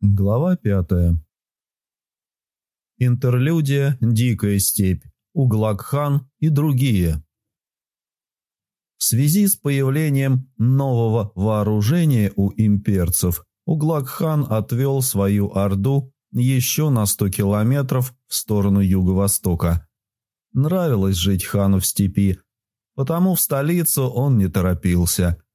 Глава пятая. Интерлюдия «Дикая степь», Углакхан и другие. В связи с появлением нового вооружения у имперцев, Углакхан отвел свою орду еще на сто километров в сторону юго-востока. Нравилось жить хану в степи, потому в столицу он не торопился –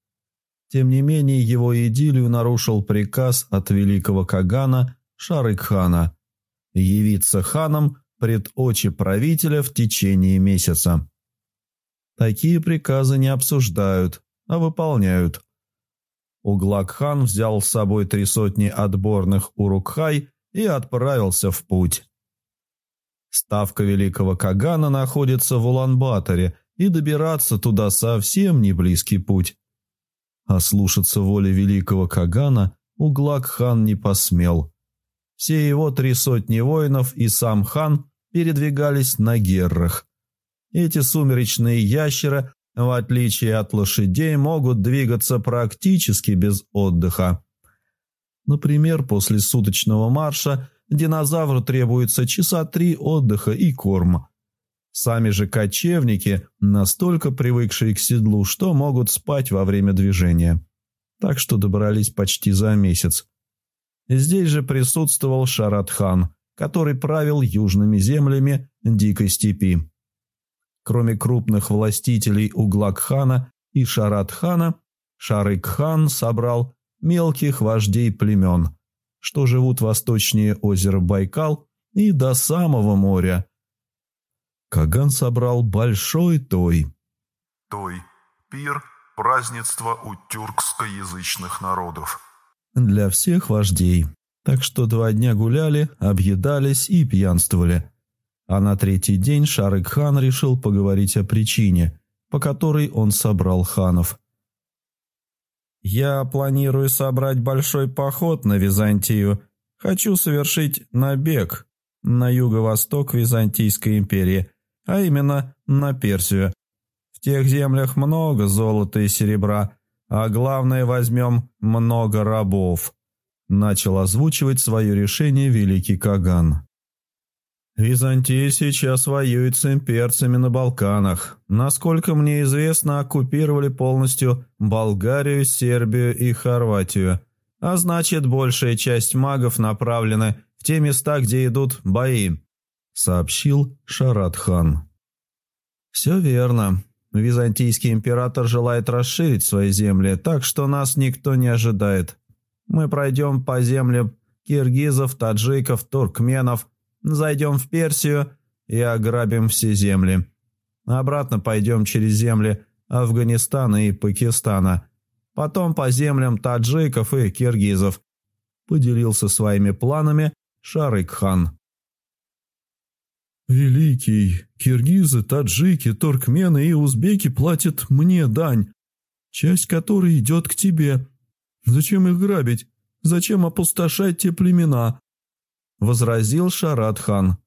тем не менее, его идиллию нарушил приказ от великого Кагана Шарыкхана явиться ханом пред очи правителя в течение месяца. Такие приказы не обсуждают, а выполняют. Углак-хан взял с собой три сотни отборных урукхай и отправился в путь. Ставка великого Кагана находится в Улан-Баторе, и добираться туда совсем не близкий путь. А слушаться воли великого Кагана Углак-хан не посмел. Все его три сотни воинов и сам хан передвигались на геррах. Эти сумеречные ящеры, в отличие от лошадей, могут двигаться практически без отдыха. Например, после суточного марша динозавру требуется часа три отдыха и корма. Сами же кочевники настолько привыкшие к седлу, что могут спать во время движения. Так что добрались почти за месяц. Здесь же присутствовал Шарат-хан, который правил южными землями дикой степи. Кроме крупных властителей Углак-хана и Шарат-хана, Шарык-хан собрал мелких вождей племен, что живут восточнее озера Байкал и до самого моря – Каган собрал большой той. Той – пир, празднество у тюркскоязычных народов. Для всех вождей. Так что два дня гуляли, объедались и пьянствовали. А на третий день Шарык-хан решил поговорить о причине, по которой он собрал ханов. «Я планирую собрать большой поход на Византию. Хочу совершить набег на юго-восток Византийской империи а именно на Персию. В тех землях много золота и серебра, а главное возьмем много рабов», – начал озвучивать свое решение великий Каган. Византия сейчас воюет с имперцами на Балканах. Насколько мне известно, оккупировали полностью Болгарию, Сербию и Хорватию. А значит, большая часть магов направлены в те места, где идут бои сообщил Шарат-хан. «Все верно. Византийский император желает расширить свои земли, так что нас никто не ожидает. Мы пройдем по землям киргизов, таджиков, туркменов, зайдем в Персию и ограбим все земли. Обратно пойдем через земли Афганистана и Пакистана, потом по землям таджиков и киргизов», поделился своими планами Шарык-хан. «Великий, киргизы, таджики, туркмены и узбеки платят мне дань, часть которой идет к тебе. Зачем их грабить? Зачем опустошать те племена?» Возразил Шарат-хан.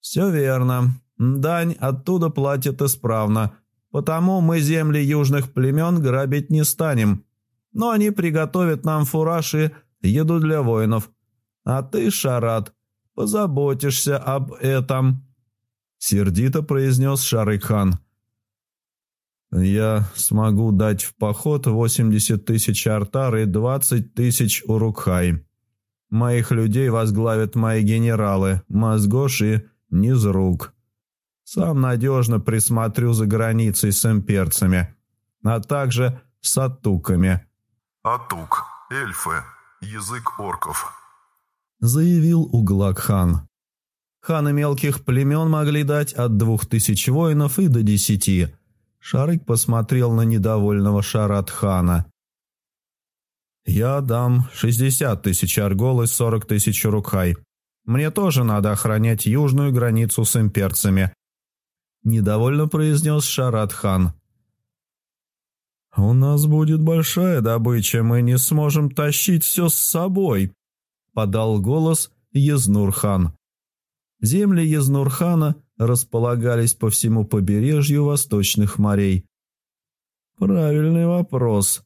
«Все верно. Дань оттуда платят исправно, потому мы земли южных племен грабить не станем. Но они приготовят нам фураж и еду для воинов. А ты, Шарат, позаботишься об этом», — сердито произнес Шарык-хан. «Я смогу дать в поход 80 тысяч артар и 20 тысяч урукхай. Моих людей возглавят мои генералы Мазгош и Низрук. Сам надежно присмотрю за границей с имперцами, а также с атуками». «Атук. Эльфы. Язык орков» заявил Углак-хан. Ханы мелких племен могли дать от двух тысяч воинов и до десяти. Шарык посмотрел на недовольного Шарат-хана. «Я дам шестьдесят тысяч аргол и сорок тысяч рукхай. Мне тоже надо охранять южную границу с имперцами», – недовольно произнес Шарат-хан. «У нас будет большая добыча, мы не сможем тащить все с собой», – подал голос Езнурхан. Земли Езнурхана располагались по всему побережью восточных морей. «Правильный вопрос.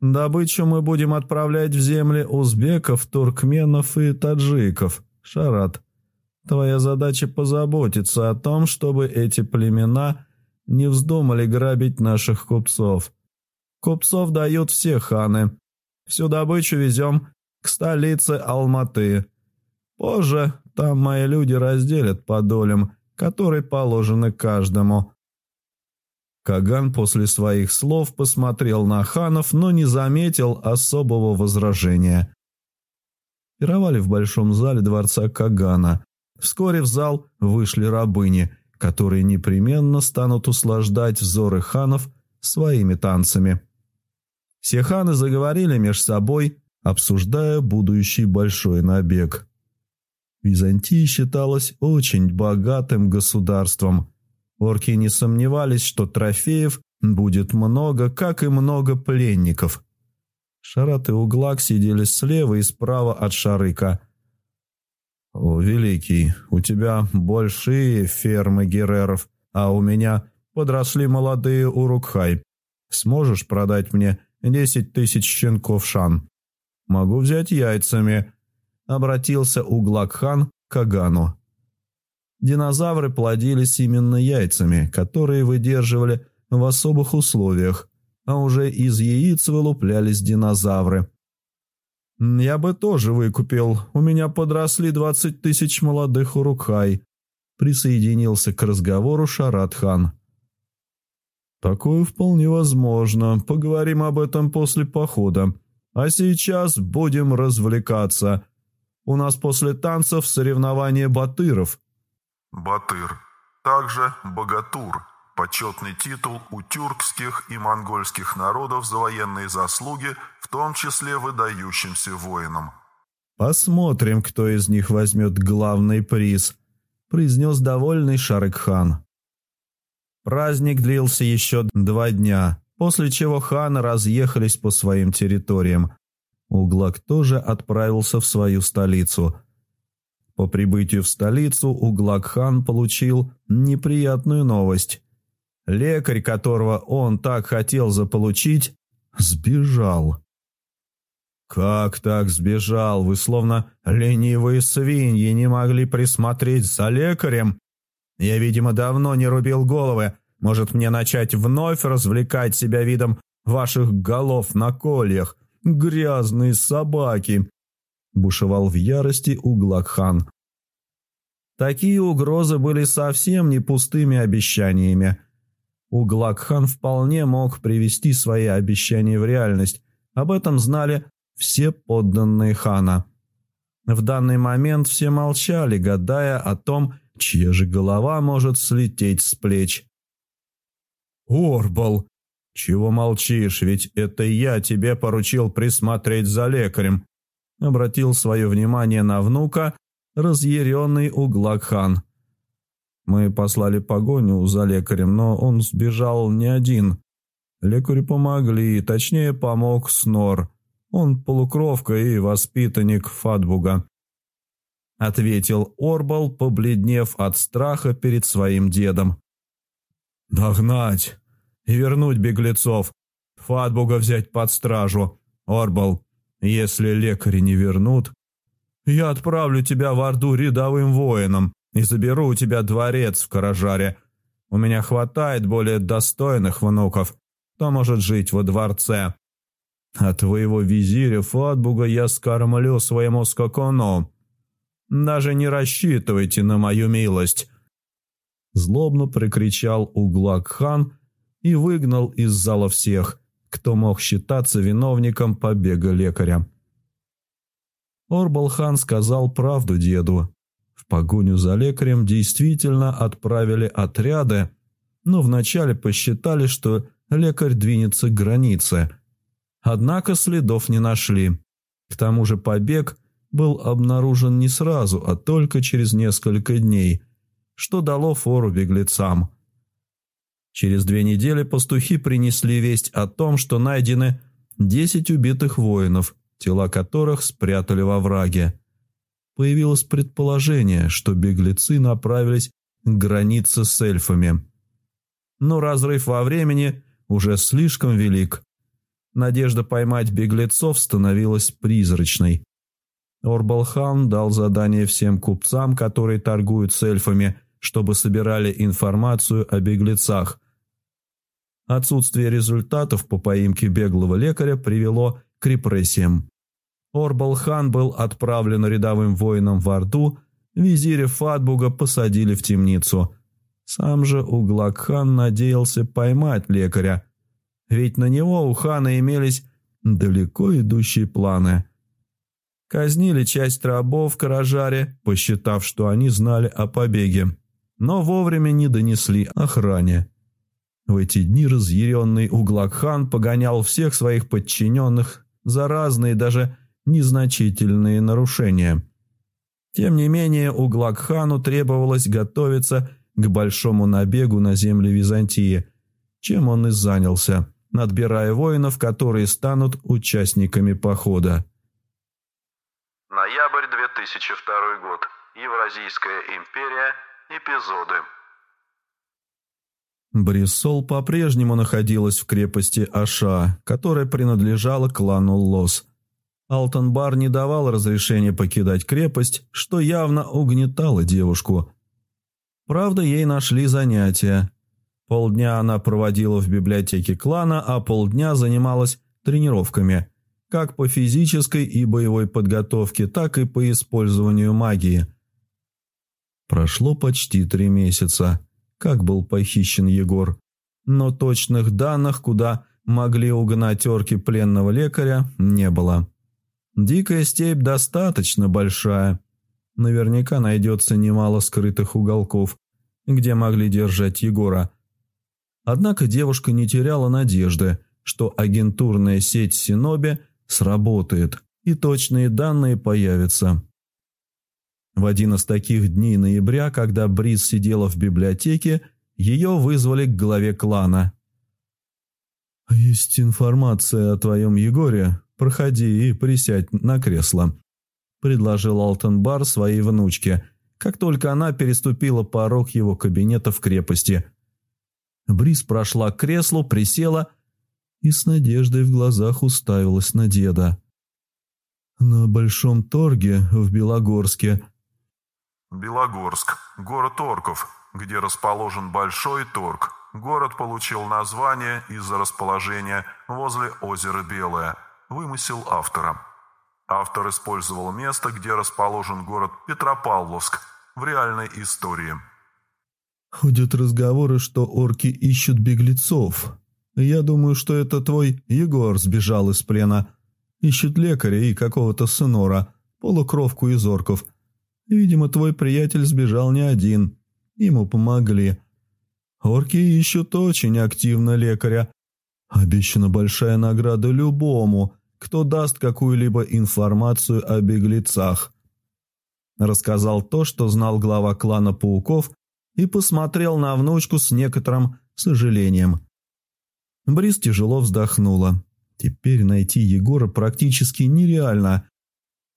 Добычу мы будем отправлять в земли узбеков, туркменов и таджиков. Шарат, твоя задача позаботиться о том, чтобы эти племена не вздумали грабить наших купцов. Купцов дают все ханы. Всю добычу везем к столице Алматы. Позже там мои люди разделят по долям, которые положены каждому. Каган после своих слов посмотрел на ханов, но не заметил особого возражения. Пировали в большом зале дворца Кагана. Вскоре в зал вышли рабыни, которые непременно станут услаждать взоры ханов своими танцами. Все ханы заговорили между собой, обсуждая будущий большой набег. Византия считалась очень богатым государством. Орки не сомневались, что трофеев будет много, как и много пленников. Шарат и Углак сидели слева и справа от Шарыка. «О, Великий, у тебя большие фермы гереров, а у меня подросли молодые урукхай. Сможешь продать мне десять тысяч щенков шан? Могу взять яйцами», — обратился Углакхан к Агану. Динозавры плодились именно яйцами, которые выдерживали в особых условиях, а уже из яиц вылуплялись динозавры. «Я бы тоже выкупил. У меня подросли двадцать тысяч молодых урукхай», присоединился к разговору Шаратхан. «Такое вполне возможно. Поговорим об этом после похода. А сейчас будем развлекаться. У нас после танцев соревнование батыров». Батыр. Также Богатур. Почетный титул у тюркских и монгольских народов за военные заслуги, в том числе выдающимся воинам. «Посмотрим, кто из них возьмет главный приз», – произнес довольный Шарыкхан. Праздник длился еще два дня, после чего ханы разъехались по своим территориям. Углак тоже отправился в свою столицу – по прибытию в столицу Углакхан получил неприятную новость. Лекарь, которого он так хотел заполучить, сбежал. «Как так сбежал? Вы словно ленивые свиньи не могли присмотреть за лекарем? Я, видимо, давно не рубил головы. Может, мне начать вновь развлекать себя видом ваших голов на кольях? Грязные собаки!» бушевал в ярости Углакхан. Такие угрозы были совсем не пустыми обещаниями. Углакхан вполне мог привести свои обещания в реальность. Об этом знали все подданные хана. В данный момент все молчали, гадая о том, чья же голова может слететь с плеч. «Орбал! Чего молчишь, ведь это я тебе поручил присмотреть за лекарем обратил свое внимание на внука разъяренный Углакхан. Мы послали погоню за лекарем, но он сбежал не один. Лекарю помогли, точнее помог Снор. Он полукровка и воспитанник Фатбуга. Ответил Орбал, побледнев от страха перед своим дедом. «Догнать и вернуть беглецов. Фатбуга взять под стражу. Орбал, если лекари не вернут, я отправлю тебя в Орду рядовым воином и заберу у тебя дворец в Каражаре. У меня хватает более достойных внуков, кто может жить во дворце. А твоего визиря Фатбуга я скормлю своему скакуну. Даже не рассчитывайте на мою милость». Злобно прикричал Углак-хан и выгнал из зала всех, кто мог считаться виновником побега лекаря. Орбалхан сказал правду деду. В погоню за лекарем действительно отправили отряды, но вначале посчитали, что лекарь двинется к границе. Однако следов не нашли. К тому же побег был обнаружен не сразу, а только через несколько дней, что дало фору беглецам – Через две недели пастухи принесли весть о том, что найдены десять убитых воинов, тела которых спрятали во враге. Появилось предположение, что беглецы направились к границе с эльфами. Но разрыв во времени уже слишком велик. Надежда поймать беглецов становилась призрачной. Орбалхан дал задание всем купцам, которые торгуют с эльфами, чтобы собирали информацию о беглецах. Отсутствие результатов по поимке беглого лекаря привело к репрессиям. Орбалхан был отправлен рядовым воином в Орду, визиря Фатбуга посадили в темницу. Сам же Углакхан надеялся поймать лекаря, ведь на него у хана имелись далеко идущие планы. Казнили часть рабов в Каражаре, посчитав, что они знали о побеге, но вовремя не донесли охране. В эти дни разъяренный Углакхан погонял всех своих подчиненных за разные даже незначительные нарушения. Тем не менее, Углакхану требовалось готовиться к большому набегу на земли Византии, чем он и занялся, надбирая воинов, которые станут участниками похода. Ноябрь 2002 год. Евразийская империя. Эпизоды. Брисол по-прежнему находилась в крепости Аша, которая принадлежала клану Лос. Алтенбар не давал разрешения покидать крепость, что явно угнетало девушку. Правда, ей нашли занятия. Полдня она проводила в библиотеке клана, а полдня занималась тренировками, как по физической и боевой подготовке, так и по использованию магии. Прошло почти три месяца как был похищен Егор. Но точных данных, куда могли угнать орки пленного лекаря, не было. Дикая степь достаточно большая. Наверняка найдется немало скрытых уголков, где могли держать Егора. Однако девушка не теряла надежды, что агентурная сеть Синоби сработает и точные данные появятся. В один из таких дней ноября, когда Бриз сидела в библиотеке, ее вызвали к главе клана. «Есть информация о твоем Егоре. Проходи и присядь на кресло», – предложил Алтенбар своей внучке, как только она переступила порог его кабинета в крепости. Бриз прошла к креслу, присела и с надеждой в глазах уставилась на деда. «На Большом торге в Белогорске Белогорск, город орков, где расположен Большой Торг. Город получил название из-за расположения возле озера Белое. Вымысел автора. Автор использовал место, где расположен город Петропавловск в реальной истории. Ходят разговоры, что орки ищут беглецов. Я думаю, что это твой Егор сбежал из плена. Ищут лекаря и какого-то сынора, полукровку из орков – Видимо, твой приятель сбежал не один. Ему помогли. Орки ищут очень активно лекаря. Обещана большая награда любому, кто даст какую-либо информацию о беглецах. Рассказал то, что знал глава клана пауков, и посмотрел на внучку с некоторым сожалением. Брис тяжело вздохнула. Теперь найти Егора практически нереально,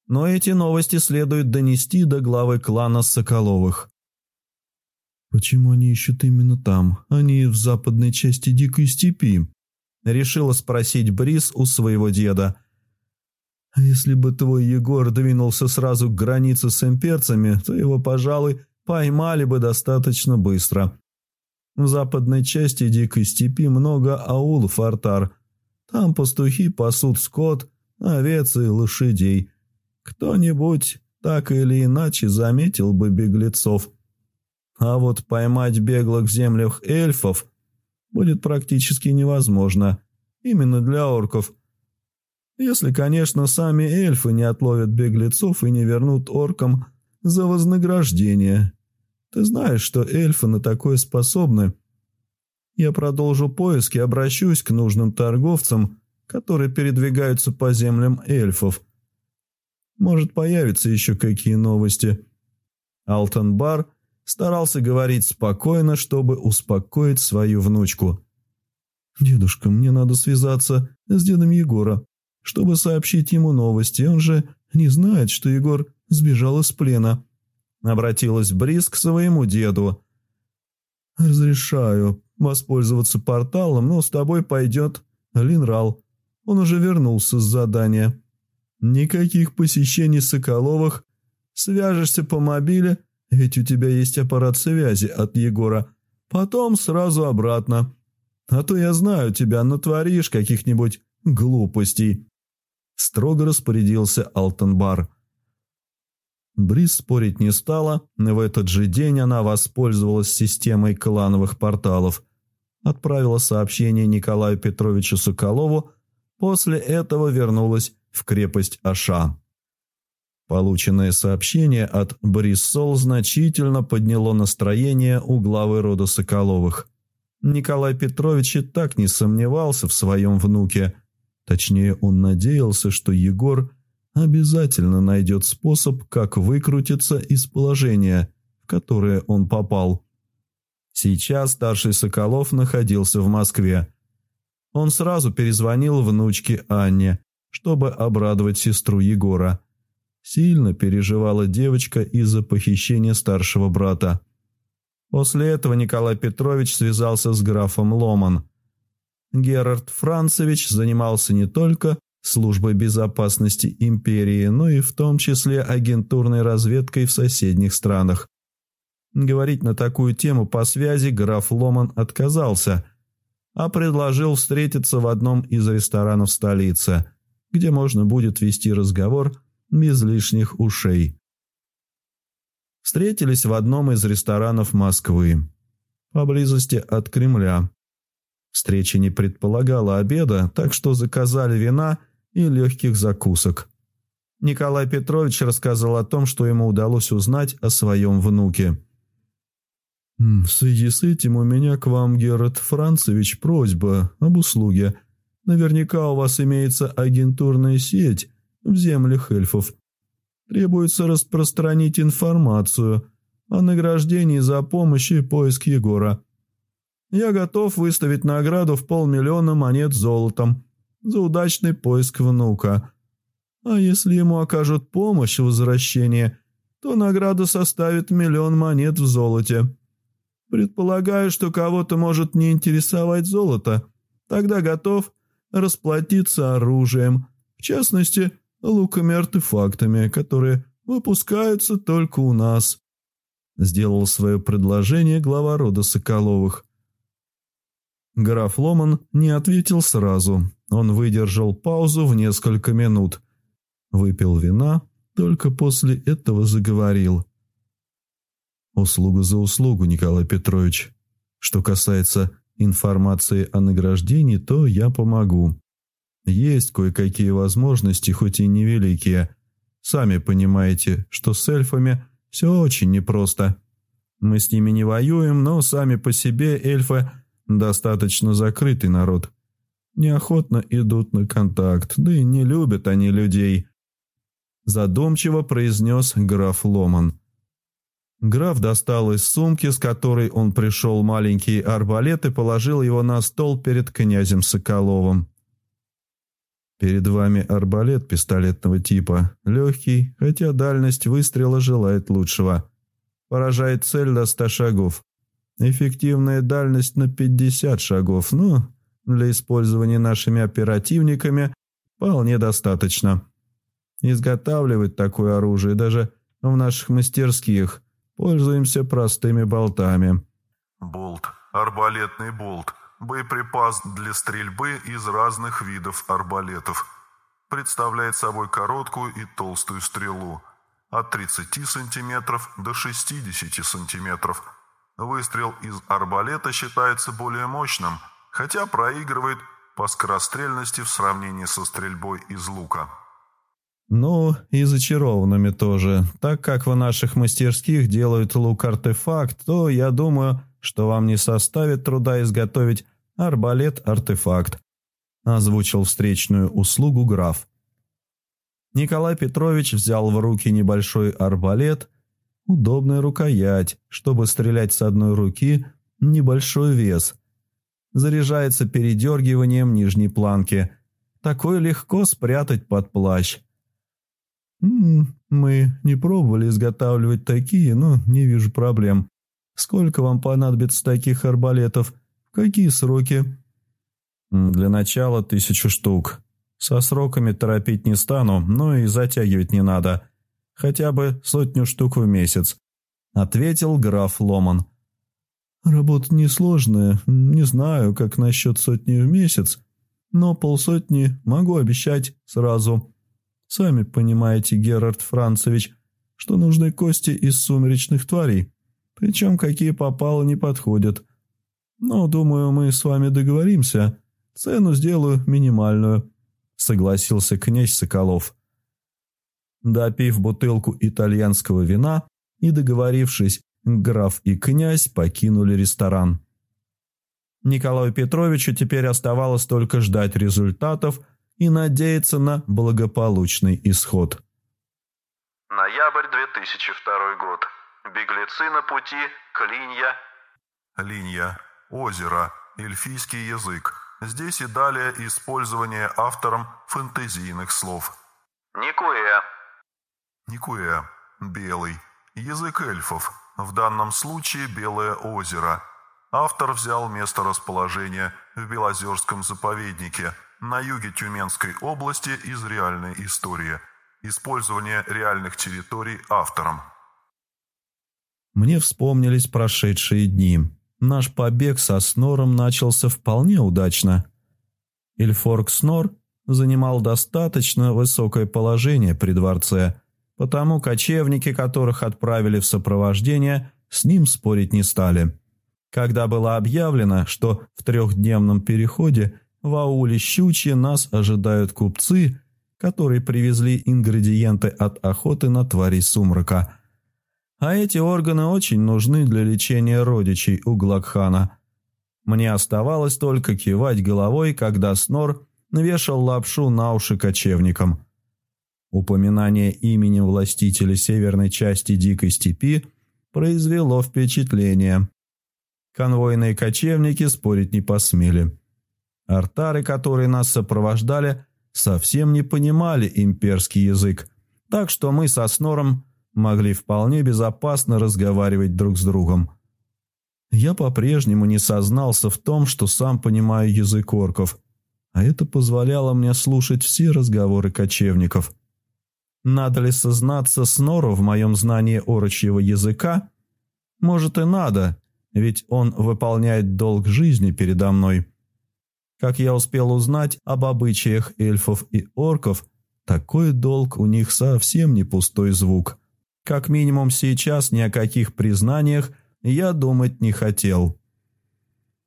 но эти новости следует донести до главы клана Соколовых. «Почему они ищут именно там, не в западной части Дикой Степи?» – решила спросить Брис у своего деда. «А если бы твой Егор двинулся сразу к границе с имперцами, то его, пожалуй, поймали бы достаточно быстро. В западной части Дикой Степи много аулов артар. Там пастухи пасут скот, овец и лошадей. Кто-нибудь так или иначе заметил бы беглецов. А вот поймать беглых в землях эльфов будет практически невозможно, именно для орков. Если, конечно, сами эльфы не отловят беглецов и не вернут оркам за вознаграждение. Ты знаешь, что эльфы на такое способны. Я продолжу поиски, обращусь к нужным торговцам, которые передвигаются по землям эльфов – может, появятся еще какие новости. Алтон Бар старался говорить спокойно, чтобы успокоить свою внучку. «Дедушка, мне надо связаться с дедом Егора, чтобы сообщить ему новости. Он же не знает, что Егор сбежал из плена». Обратилась Брис к своему деду. «Разрешаю воспользоваться порталом, но с тобой пойдет Линрал. Он уже вернулся с задания. Никаких посещений Соколовых. Свяжешься по мобиле, ведь у тебя есть аппарат связи от Егора. Потом сразу обратно. А то я знаю тебя, натворишь каких-нибудь глупостей. Строго распорядился Алтенбар. Брис спорить не стала, но в этот же день она воспользовалась системой клановых порталов. Отправила сообщение Николаю Петровичу Соколову, после этого вернулась в крепость Аша. Полученное сообщение от Бриссол значительно подняло настроение у главы рода Соколовых. Николай Петрович и так не сомневался в своем внуке. Точнее, он надеялся, что Егор – обязательно найдет способ, как выкрутиться из положения, в которое он попал. Сейчас старший Соколов находился в Москве. Он сразу перезвонил внучке Анне, чтобы обрадовать сестру Егора. Сильно переживала девочка из-за похищения старшего брата. После этого Николай Петрович связался с графом Ломан. Герард Францевич занимался не только службой безопасности империи, но и в том числе агентурной разведкой в соседних странах. Говорить на такую тему по связи граф Ломан отказался, а предложил встретиться в одном из ресторанов столицы, где можно будет вести разговор без лишних ушей. Встретились в одном из ресторанов Москвы, поблизости от Кремля. Встреча не предполагала обеда, так что заказали вина – и легких закусок. Николай Петрович рассказал о том, что ему удалось узнать о своем внуке. «В связи с этим у меня к вам, Герат Францевич, просьба об услуге. Наверняка у вас имеется агентурная сеть в землях эльфов. Требуется распространить информацию о награждении за помощь и поиск Егора. Я готов выставить награду в полмиллиона монет золотом за удачный поиск внука. А если ему окажут помощь в возвращении, то награда составит миллион монет в золоте. Предполагаю, что кого-то может не интересовать золото. Тогда готов расплатиться оружием, в частности, луками-артефактами, которые выпускаются только у нас. Сделал свое предложение глава рода Соколовых. Граф Ломан не ответил сразу. Он выдержал паузу в несколько минут. Выпил вина, только после этого заговорил. «Услуга за услугу, Николай Петрович. Что касается информации о награждении, то я помогу. Есть кое-какие возможности, хоть и невеликие. Сами понимаете, что с эльфами все очень непросто. Мы с ними не воюем, но сами по себе эльфы – достаточно закрытый народ. Неохотно идут на контакт, да и не любят они людей. Задумчиво произнес граф Ломан. Граф достал из сумки, с которой он пришел маленький арбалет и положил его на стол перед князем Соколовым. Перед вами арбалет пистолетного типа. Легкий, хотя дальность выстрела желает лучшего. Поражает цель до ста шагов. Эффективная дальность на 50 шагов, ну, для использования нашими оперативниками вполне достаточно. Изготавливать такое оружие даже в наших мастерских пользуемся простыми болтами. Болт. Арбалетный болт. Боеприпас для стрельбы из разных видов арбалетов. Представляет собой короткую и толстую стрелу. От 30 см до 60 см Выстрел из арбалета считается более мощным, хотя проигрывает по скорострельности в сравнении со стрельбой из лука. Ну, и зачарованными тоже. Так как в наших мастерских делают лук-артефакт, то я думаю, что вам не составит труда изготовить арбалет-артефакт. Озвучил встречную услугу граф. Николай Петрович взял в руки небольшой арбалет Удобная рукоять, чтобы стрелять с одной руки, небольшой вес. Заряжается передергиванием нижней планки. Такое легко спрятать под плащ. «Мы не пробовали изготавливать такие, но не вижу проблем. Сколько вам понадобится таких арбалетов? В какие сроки?» «Для начала тысячу штук. Со сроками торопить не стану, но и затягивать не надо. Хотя бы сотню штук в месяц», — ответил граф Ломан. «Работа несложная. Не знаю, как насчет сотни в месяц, но полсотни могу обещать сразу. Сами понимаете, Герард Францевич, что нужны кости из сумеречных тварей, причем какие попало не подходят. Но, думаю, мы с вами договоримся. Цену сделаю минимальную» согласился князь Соколов. Допив бутылку итальянского вина и договорившись, граф и князь покинули ресторан. Николаю Петровичу теперь оставалось только ждать результатов и надеяться на благополучный исход. Ноябрь 2002 год. Беглецы на пути Клинья. Линья. Озеро. Эльфийский язык. Здесь и далее использование автором фэнтезийных слов. Никуэ. Никуэ. Белый. Язык эльфов. В данном случае Белое озеро. Автор взял место расположения в Белозерском заповеднике на юге Тюменской области из реальной истории. Использование реальных территорий автором. Мне вспомнились прошедшие дни наш побег со Снором начался вполне удачно. Ильфорг Снор занимал достаточно высокое положение при дворце, потому кочевники, которых отправили в сопровождение, с ним спорить не стали. Когда было объявлено, что в трехдневном переходе в ауле Щучье нас ожидают купцы, которые привезли ингредиенты от охоты на тварей сумрака – а эти органы очень нужны для лечения родичей у Глакхана. Мне оставалось только кивать головой, когда Снор навешал лапшу на уши кочевникам. Упоминание имени властителя северной части Дикой Степи произвело впечатление. Конвойные кочевники спорить не посмели. Артары, которые нас сопровождали, совсем не понимали имперский язык, так что мы со Снором могли вполне безопасно разговаривать друг с другом. Я по-прежнему не сознался в том, что сам понимаю язык орков, а это позволяло мне слушать все разговоры кочевников. Надо ли сознаться Снору в моем знании орочьего языка? Может и надо, ведь он выполняет долг жизни передо мной. Как я успел узнать об обычаях эльфов и орков, такой долг у них совсем не пустой звук – как минимум сейчас ни о каких признаниях я думать не хотел.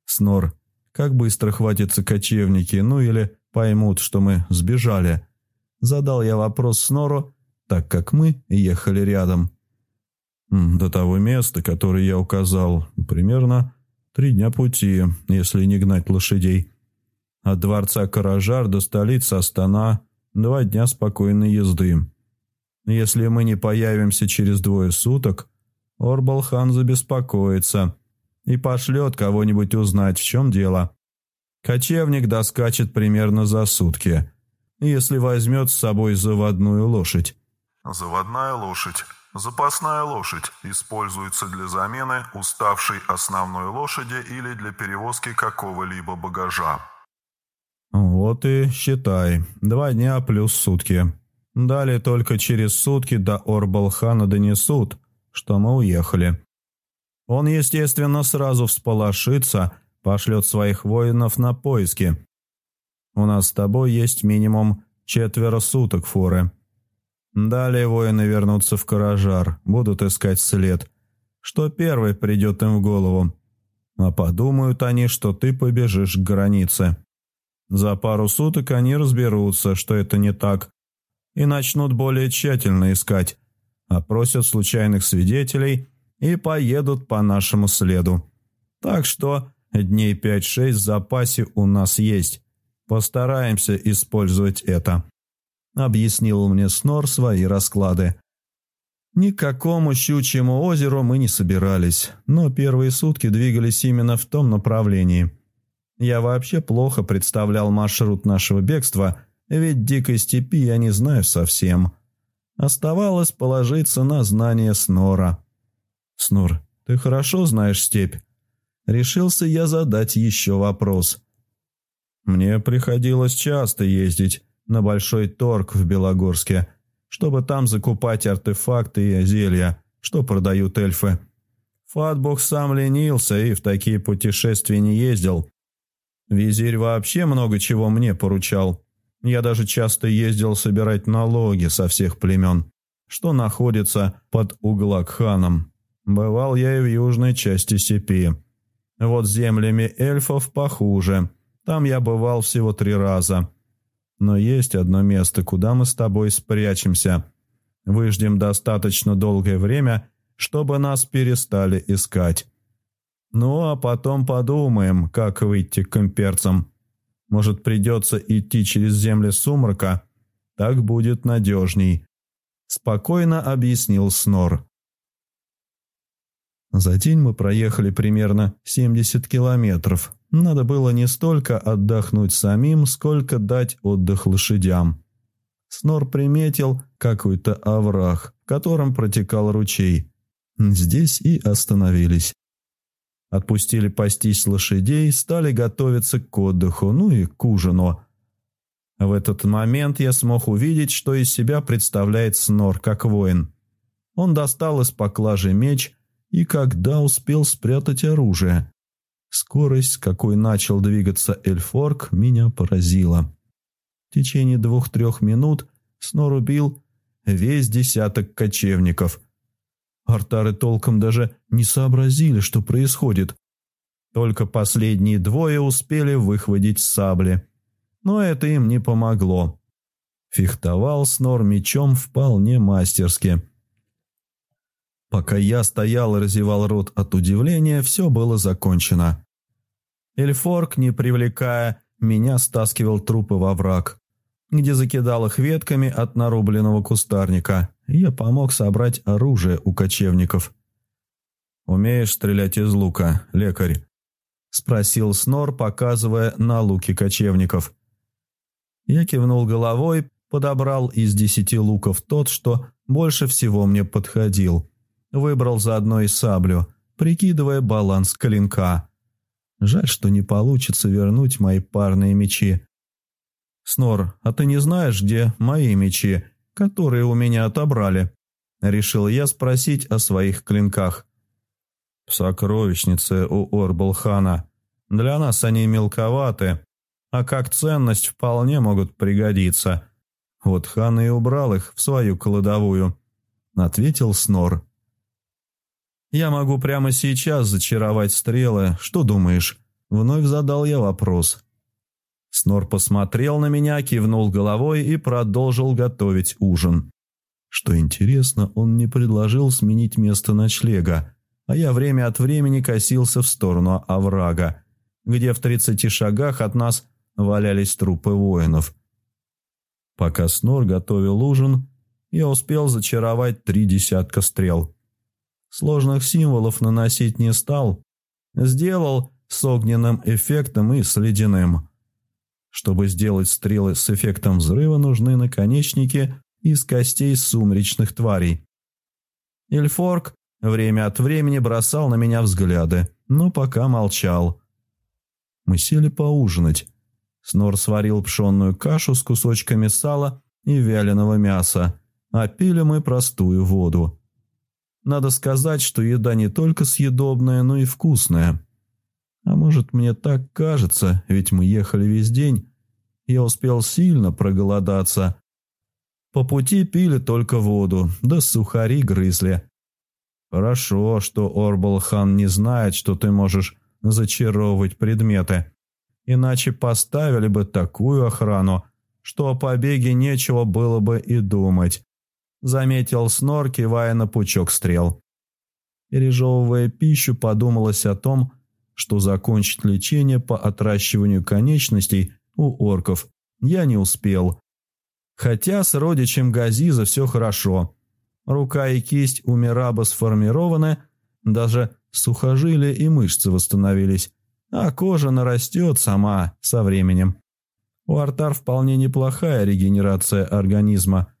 Снор, как быстро хватятся кочевники, ну или поймут, что мы сбежали? Задал я вопрос Снору, так как мы ехали рядом. До того места, которое я указал, примерно три дня пути, если не гнать лошадей. От дворца Каражар до столицы Астана два дня спокойной езды. Если мы не появимся через двое суток, Орбалхан забеспокоится и пошлет кого-нибудь узнать, в чем дело. Кочевник доскачет примерно за сутки, если возьмет с собой заводную лошадь. Заводная лошадь. Запасная лошадь используется для замены уставшей основной лошади или для перевозки какого-либо багажа. Вот и считай. Два дня плюс сутки. Далее только через сутки до Орбалхана донесут, что мы уехали. Он, естественно, сразу всполошится, пошлет своих воинов на поиски. У нас с тобой есть минимум четверо суток форы. Далее воины вернутся в Каражар, будут искать след. Что первый придет им в голову. А подумают они, что ты побежишь к границе. За пару суток они разберутся, что это не так, и начнут более тщательно искать, опросят случайных свидетелей и поедут по нашему следу. Так что дней 5-6 в запасе у нас есть. Постараемся использовать это», — объяснил мне Снор свои расклады. Ни к какому щучьему озеру мы не собирались, но первые сутки двигались именно в том направлении. Я вообще плохо представлял маршрут нашего бегства — ведь дикой степи я не знаю совсем. Оставалось положиться на знание Снора. «Снор, ты хорошо знаешь степь?» Решился я задать еще вопрос. «Мне приходилось часто ездить на Большой торг в Белогорске, чтобы там закупать артефакты и зелья, что продают эльфы. Фатбух сам ленился и в такие путешествия не ездил. Визирь вообще много чего мне поручал. Я даже часто ездил собирать налоги со всех племен, что находится под Углакханом. Бывал я и в южной части Сепи. Вот землями эльфов похуже. Там я бывал всего три раза. Но есть одно место, куда мы с тобой спрячемся. Выждем достаточно долгое время, чтобы нас перестали искать. Ну, а потом подумаем, как выйти к имперцам. Может, придется идти через земли сумрака? Так будет надежней. Спокойно объяснил Снор. За день мы проехали примерно 70 километров. Надо было не столько отдохнуть самим, сколько дать отдых лошадям. Снор приметил какой-то овраг, в котором протекал ручей. Здесь и остановились. Отпустили пастись лошадей, стали готовиться к отдыху, ну и к ужину. В этот момент я смог увидеть, что из себя представляет Снор как воин. Он достал из поклажи меч и когда успел спрятать оружие. Скорость, с какой начал двигаться Эльфорк, меня поразила. В течение двух-трех минут Снор убил весь десяток кочевников – Артары толком даже не сообразили, что происходит. Только последние двое успели выхватить сабли. Но это им не помогло. Фехтовал Снор мечом вполне мастерски. Пока я стоял и разевал рот от удивления, все было закончено. Эльфорк, не привлекая, меня стаскивал трупы во враг, где закидал их ветками от нарубленного кустарника. Я помог собрать оружие у кочевников. «Умеешь стрелять из лука, лекарь?» – спросил Снор, показывая на луки кочевников. Я кивнул головой, подобрал из десяти луков тот, что больше всего мне подходил. Выбрал заодно и саблю, прикидывая баланс клинка. Жаль, что не получится вернуть мои парные мечи. «Снор, а ты не знаешь, где мои мечи?» которые у меня отобрали. Решил я спросить о своих клинках. В сокровищнице у Орбалхана. Для нас они мелковаты, а как ценность вполне могут пригодиться. Вот хан и убрал их в свою кладовую, ответил Снор. «Я могу прямо сейчас зачаровать стрелы. Что думаешь?» Вновь задал я вопрос. Снор посмотрел на меня, кивнул головой и продолжил готовить ужин. Что интересно, он не предложил сменить место ночлега, а я время от времени косился в сторону оврага, где в тридцати шагах от нас валялись трупы воинов. Пока Снор готовил ужин, я успел зачаровать три десятка стрел. Сложных символов наносить не стал. Сделал с огненным эффектом и с ледяным. Чтобы сделать стрелы с эффектом взрыва, нужны наконечники из костей сумречных тварей. Эльфорк время от времени бросал на меня взгляды, но пока молчал. Мы сели поужинать. Снор сварил пшенную кашу с кусочками сала и вяленого мяса, а пили мы простую воду. Надо сказать, что еда не только съедобная, но и вкусная. А может, мне так кажется, ведь мы ехали весь день. Я успел сильно проголодаться. По пути пили только воду, да сухари грызли. Хорошо, что Орбалхан не знает, что ты можешь зачаровывать предметы. Иначе поставили бы такую охрану, что о побеге нечего было бы и думать. Заметил Снор, кивая на пучок стрел. Пережевывая пищу, подумалось о том, что закончить лечение по отращиванию конечностей у орков я не успел. Хотя с родичем Газиза все хорошо. Рука и кисть у Мираба сформированы, даже сухожилия и мышцы восстановились, а кожа нарастет сама со временем. У Артар вполне неплохая регенерация организма.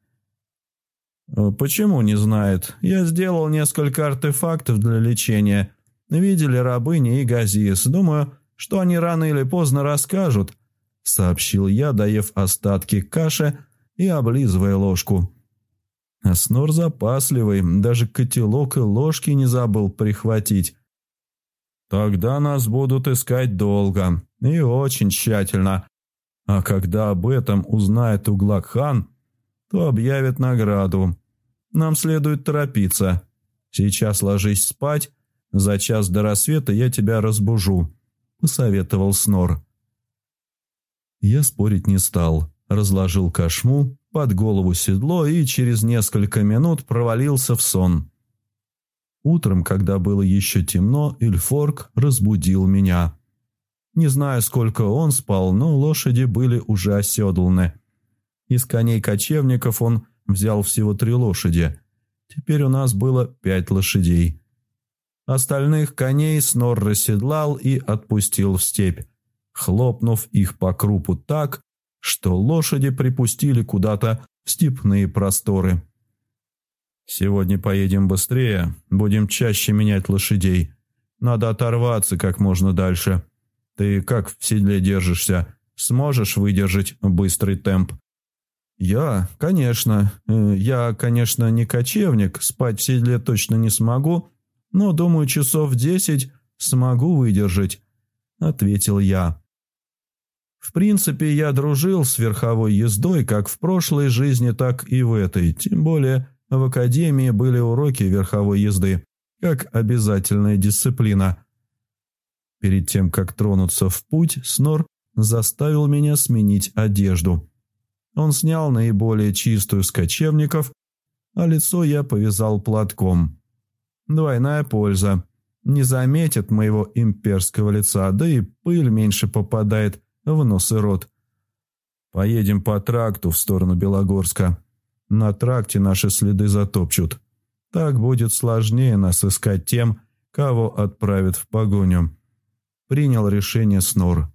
Почему не знает? Я сделал несколько артефактов для лечения – Видели рабыни и Газис. Думаю, что они рано или поздно расскажут. сообщил я, доев остатки каши и облизывая ложку. А снор запасливый, даже котелок и ложки не забыл прихватить. Тогда нас будут искать долго и очень тщательно. А когда об этом узнает Углак-хан, то объявит награду. Нам следует торопиться. Сейчас ложись спать, за час до рассвета я тебя разбужу», — посоветовал Снор. Я спорить не стал, разложил кошму под голову седло и через несколько минут провалился в сон. Утром, когда было еще темно, Эльфорг разбудил меня. Не знаю, сколько он спал, но лошади были уже оседланы. Из коней кочевников он взял всего три лошади. Теперь у нас было пять лошадей. Остальных коней Снор расседлал и отпустил в степь, хлопнув их по крупу так, что лошади припустили куда-то в степные просторы. «Сегодня поедем быстрее, будем чаще менять лошадей. Надо оторваться как можно дальше. Ты как в седле держишься? Сможешь выдержать быстрый темп?» «Я, конечно. Э, я, конечно, не кочевник, спать в седле точно не смогу, но, думаю, часов десять смогу выдержать», — ответил я. В принципе, я дружил с верховой ездой как в прошлой жизни, так и в этой, тем более в академии были уроки верховой езды, как обязательная дисциплина. Перед тем, как тронуться в путь, Снор заставил меня сменить одежду. Он снял наиболее чистую с кочевников, а лицо я повязал платком. Двойная польза. Не заметит моего имперского лица, да и пыль меньше попадает в нос и рот. Поедем по тракту в сторону Белогорска. На тракте наши следы затопчут. Так будет сложнее нас искать тем, кого отправят в погоню. Принял решение Снор.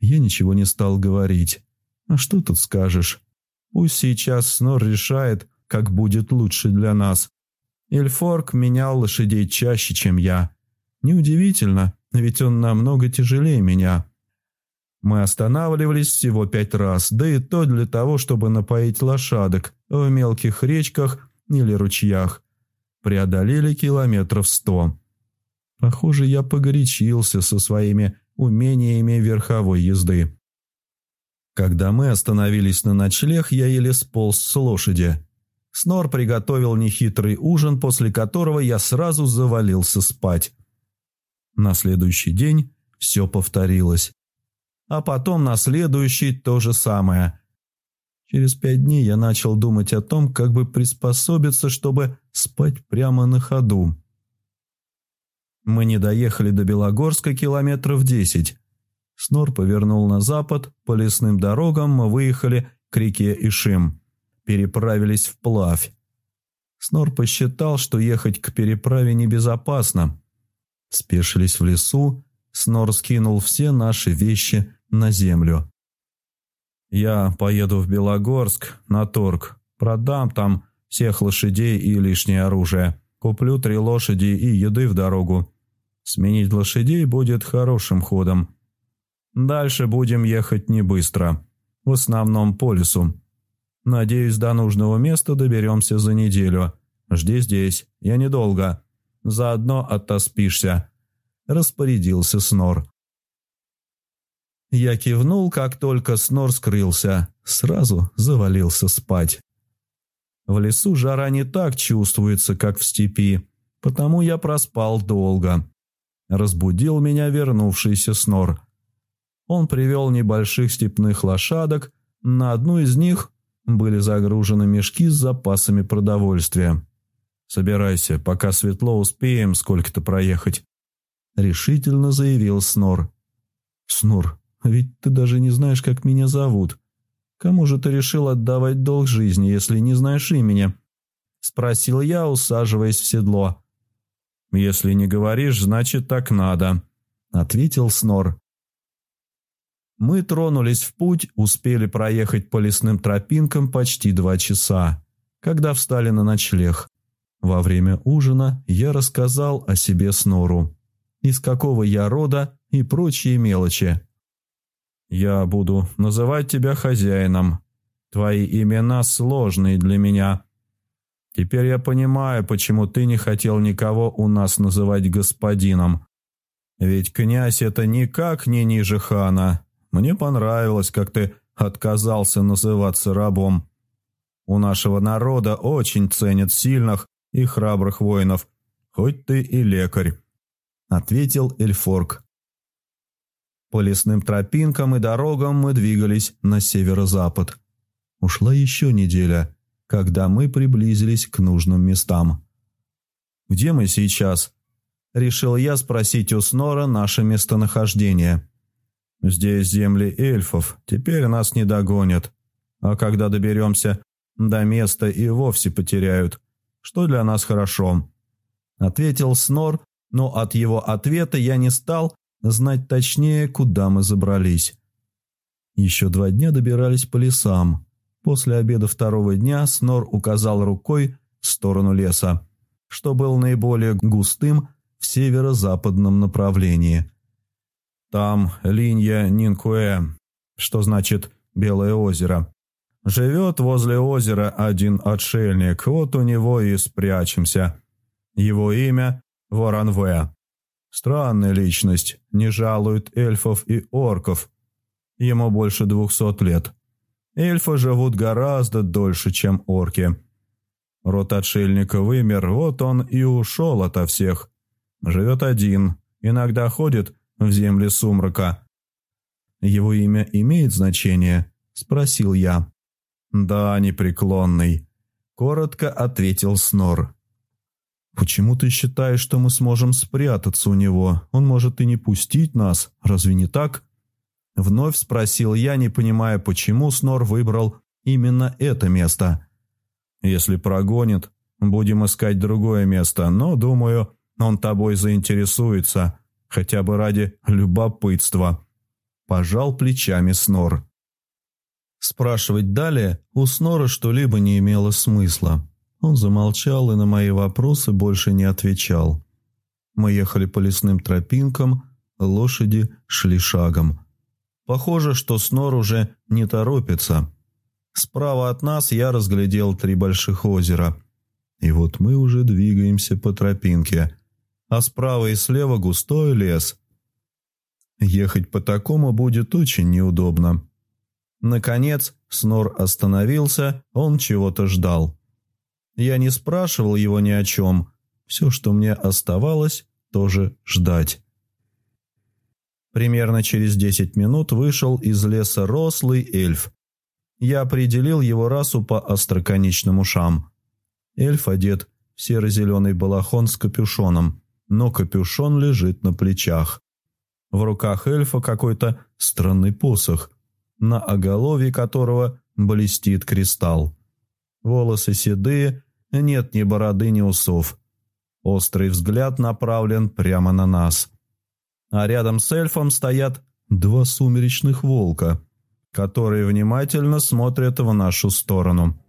Я ничего не стал говорить. А что тут скажешь? Пусть сейчас Снор решает, как будет лучше для нас. Эльфорк менял лошадей чаще, чем я. Неудивительно, ведь он намного тяжелее меня. Мы останавливались всего пять раз, да и то для того, чтобы напоить лошадок в мелких речках или ручьях. Преодолели километров сто. Похоже, я погорячился со своими умениями верховой езды. Когда мы остановились на ночлег, я еле сполз с лошади. Снор приготовил нехитрый ужин, после которого я сразу завалился спать. На следующий день все повторилось. А потом на следующий то же самое. Через пять дней я начал думать о том, как бы приспособиться, чтобы спать прямо на ходу. Мы не доехали до Белогорска километров десять. Снор повернул на запад, по лесным дорогам мы выехали к реке Ишим, переправились вплавь. Снор посчитал, что ехать к переправе небезопасно. Спешились в лесу, Снор скинул все наши вещи на землю. «Я поеду в Белогорск на торг, продам там всех лошадей и лишнее оружие, куплю три лошади и еды в дорогу. Сменить лошадей будет хорошим ходом. Дальше будем ехать не быстро, в основном по лесу. Надеюсь, до нужного места доберемся за неделю. Жди здесь, я недолго. Заодно отоспишься», – распорядился Снор. Я кивнул, как только Снор скрылся, сразу завалился спать. В лесу жара не так чувствуется, как в степи, потому я проспал долго. Разбудил меня вернувшийся Снор – он привел небольших степных лошадок, на одну из них были загружены мешки с запасами продовольствия. «Собирайся, пока светло успеем сколько-то проехать», — решительно заявил Снор. «Снор, ведь ты даже не знаешь, как меня зовут. Кому же ты решил отдавать долг жизни, если не знаешь имени?» — спросил я, усаживаясь в седло. «Если не говоришь, значит, так надо», — ответил Снор. Мы тронулись в путь, успели проехать по лесным тропинкам почти два часа, когда встали на ночлег. Во время ужина я рассказал о себе Снору, из какого я рода и прочие мелочи. Я буду называть тебя хозяином. Твои имена сложные для меня. Теперь я понимаю, почему ты не хотел никого у нас называть господином. Ведь князь это никак не ниже хана. Мне понравилось, как ты отказался называться рабом. У нашего народа очень ценят сильных и храбрых воинов, хоть ты и лекарь», — ответил Эльфорг. По лесным тропинкам и дорогам мы двигались на северо-запад. Ушла еще неделя, когда мы приблизились к нужным местам. «Где мы сейчас?» – решил я спросить у Снора наше местонахождение. «Здесь земли эльфов, теперь нас не догонят. А когда доберемся до места и вовсе потеряют, что для нас хорошо», – ответил Снор, но от его ответа я не стал знать точнее, куда мы забрались. Еще два дня добирались по лесам. После обеда второго дня Снор указал рукой в сторону леса, что был наиболее густым в северо-западном направлении. Там линия Нинкуэ, что значит «Белое озеро». Живет возле озера один отшельник, вот у него и спрячемся. Его имя – Воранве. Странная личность, не жалует эльфов и орков. Ему больше двухсот лет. Эльфы живут гораздо дольше, чем орки. Род отшельника вымер, вот он и ушел ото всех. Живет один, иногда ходит в земли сумрака. «Его имя имеет значение?» – спросил я. «Да, непреклонный», – коротко ответил Снор. «Почему ты считаешь, что мы сможем спрятаться у него? Он может и не пустить нас, разве не так?» Вновь спросил я, не понимая, почему Снор выбрал именно это место. «Если прогонит, будем искать другое место, но, думаю, он тобой заинтересуется, хотя бы ради любопытства». Пожал плечами Снор. Спрашивать далее у Снора что-либо не имело смысла. Он замолчал и на мои вопросы больше не отвечал. Мы ехали по лесным тропинкам, лошади шли шагом. Похоже, что Снор уже не торопится. Справа от нас я разглядел три больших озера. И вот мы уже двигаемся по тропинке, а справа и слева густой лес. Ехать по такому будет очень неудобно. Наконец Снор остановился, он чего-то ждал. Я не спрашивал его ни о чем. Все, что мне оставалось, тоже ждать. Примерно через десять минут вышел из леса рослый эльф. Я определил его расу по остроконечным ушам. Эльф одет в серо-зеленый балахон с капюшоном, но капюшон лежит на плечах. В руках эльфа какой-то странный посох, на оголовье которого блестит кристалл. Волосы седые, нет ни бороды, ни усов. Острый взгляд направлен прямо на нас. А рядом с эльфом стоят два сумеречных волка, которые внимательно смотрят в нашу сторону.